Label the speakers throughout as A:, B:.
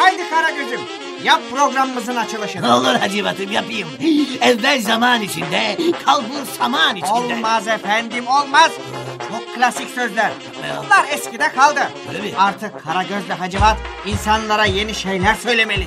A: Haydi Karagöz'üm yap programımızın açılışını.
B: Olur Hacivat'ım yapayım. Evvel zaman içinde, kalbur saman içinde.
A: Olmaz efendim olmaz. Çok klasik sözler. Bunlar eskide kaldı.
B: Öyle mi?
A: Artık Karagöz'le Hacivat insanlara yeni şeyler söylemeli.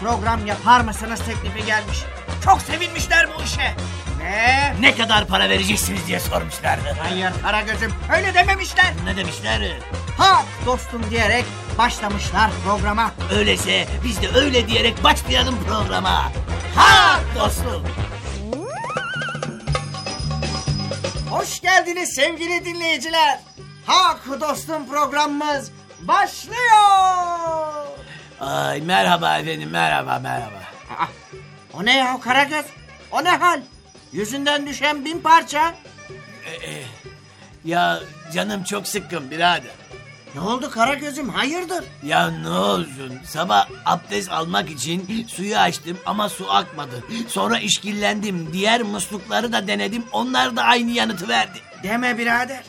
A: program yapar mısınız teklifi gelmiş. Çok sevinmişler bu işe. Ve
B: Ne kadar para vereceksiniz diye sormuşlardı.
A: hayır Karagöz'üm öyle dememişler.
B: Ne demişler?
A: Ha dostum diyerek başlamışlar programa.
B: Öyleyse biz de öyle diyerek başlayalım programa. Ha dostum.
A: Hoş geldiniz sevgili dinleyiciler. Hak dostum programımız başlıyor.
B: Ay merhaba efendim merhaba merhaba.
A: Aa, o ne ya Karagöz? O ne hal? Yüzünden düşen bin parça.
B: Ya canım çok sıkkın birader.
A: Ne oldu Karagöz'üm hayırdır?
B: Ya ne olsun sabah abdest almak için suyu açtım ama su akmadı. Sonra işkillendim diğer muslukları da denedim onlar da aynı yanıtı verdi.
A: Deme birader.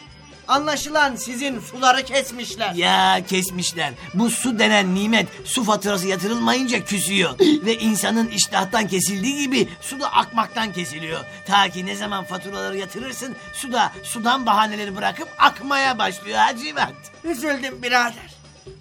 A: Anlaşılan sizin suları kesmişler.
B: Ya kesmişler. Bu su denen nimet su faturası yatırılmayınca küsüyor. Ve insanın iştahtan kesildiği gibi su da akmaktan kesiliyor. Ta ki ne zaman faturaları yatırırsın su da sudan bahaneleri bırakıp akmaya başlıyor Hacivat.
A: Üzüldüm birader.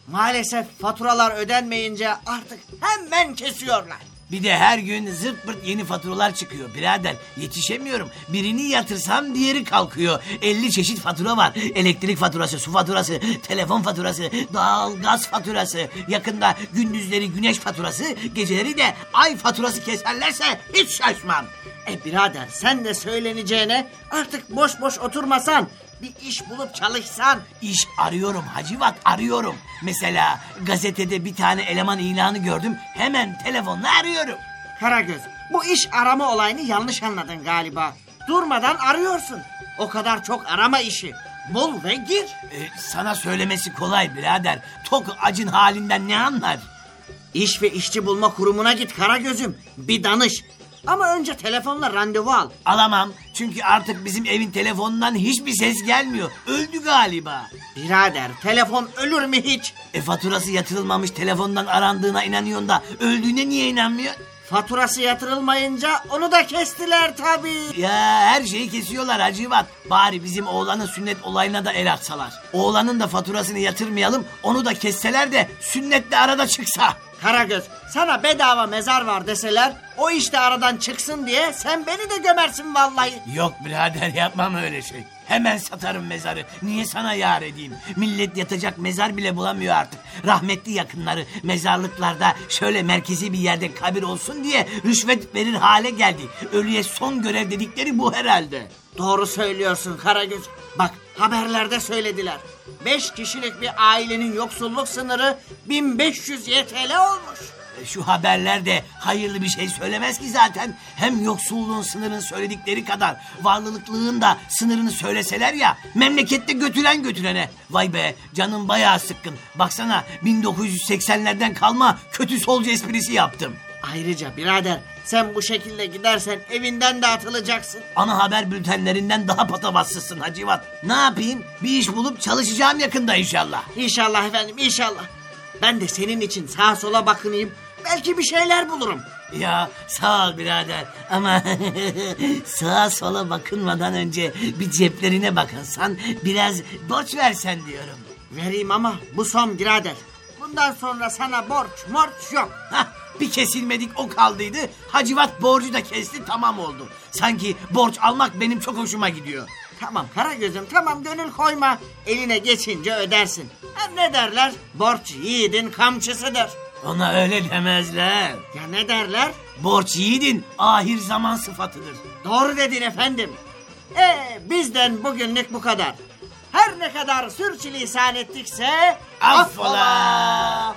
A: Maalesef faturalar ödenmeyince artık hemen kesiyorlar.
B: Bir de her gün zırt pırt yeni faturalar çıkıyor birader. Yetişemiyorum. Birini yatırsam diğeri kalkıyor. 50 çeşit fatura var. Elektrik faturası, su faturası, telefon faturası, doğal gaz faturası. Yakında gündüzleri güneş faturası, geceleri de ay faturası keserlerse hiç şaşmam.
A: E birader sen de söyleneceğine artık boş boş oturmasan bir iş bulup çalışsan.
B: İş arıyorum Hacivat arıyorum. Mesela gazetede bir tane eleman ilanı gördüm. Hemen telefonla arıyorum.
A: Karagöz bu iş arama olayını yanlış anladın galiba. Durmadan arıyorsun. O kadar çok arama işi. Bul ve gir.
B: Ee, sana söylemesi kolay birader. Tok acın halinden ne anlar?
A: İş ve işçi bulma kurumuna git Karagöz'üm. Bir danış. Ama önce telefonla randevu al.
B: Alamam çünkü artık bizim evin telefonundan hiçbir ses gelmiyor. Öldü galiba.
A: Birader telefon ölür mü hiç?
B: E faturası yatırılmamış telefondan arandığına inanıyorsun da öldüğüne niye inanmıyor?
A: Faturası yatırılmayınca onu da kestiler tabii.
B: Ya her şeyi kesiyorlar Hacivat. Bari bizim oğlanın sünnet olayına da el atsalar. Oğlanın da faturasını yatırmayalım onu da kesseler de sünnetle arada çıksa.
A: Karagöz sana bedava mezar var deseler o işte aradan çıksın diye sen beni de gömersin vallahi.
B: Yok birader yapmam öyle şey. Hemen satarım mezarı. Niye sana yar edeyim? Millet yatacak mezar bile bulamıyor artık. Rahmetli yakınları mezarlıklarda şöyle merkezi bir yerde kabir olsun diye rüşvet verir hale geldi. Ölüye son görev dedikleri bu herhalde.
A: Doğru söylüyorsun Karagöz. Bak haberlerde söylediler. Beş kişilik bir ailenin yoksulluk sınırı 1500 YTL olmuş.
B: E, Şu haberlerde hayırlı bir şey söylemez ki zaten. Hem yoksulluğun sınırını söyledikleri kadar varlılıklığın da sınırını söyleseler ya memlekette götüren götürene. Vay be canım bayağı sıkkın. Baksana 1980'lerden kalma kötü solcu esprisi yaptım.
A: Ayrıca birader sen bu şekilde gidersen evinden de atılacaksın.
B: Ana haber bültenlerinden daha patavatsızsın Hacivat. Ne yapayım? Bir iş bulup çalışacağım yakında inşallah.
A: İnşallah efendim inşallah. Ben de senin için sağa sola bakınayım. Belki bir şeyler bulurum.
B: Ya sağ ol birader ama sağa sola bakınmadan önce bir ceplerine bakınsan biraz borç versen diyorum.
A: Vereyim ama bu son birader. Bundan sonra sana borç morç yok.
B: Hah, bir kesilmedik o kaldıydı. Hacivat borcu da kesti tamam oldu. Sanki borç almak benim çok hoşuma gidiyor.
A: Tamam Karagöz'üm tamam gönül koyma. Eline geçince ödersin. Hem ne derler? Borç yiğidin kamçısıdır.
B: Ona öyle demezler.
A: Ya ne derler?
B: Borç yiğidin ahir zaman sıfatıdır.
A: Doğru dedin efendim. Ee, bizden bugünlük bu kadar. Her ne kadar sürçülisan ettikse
B: Affola.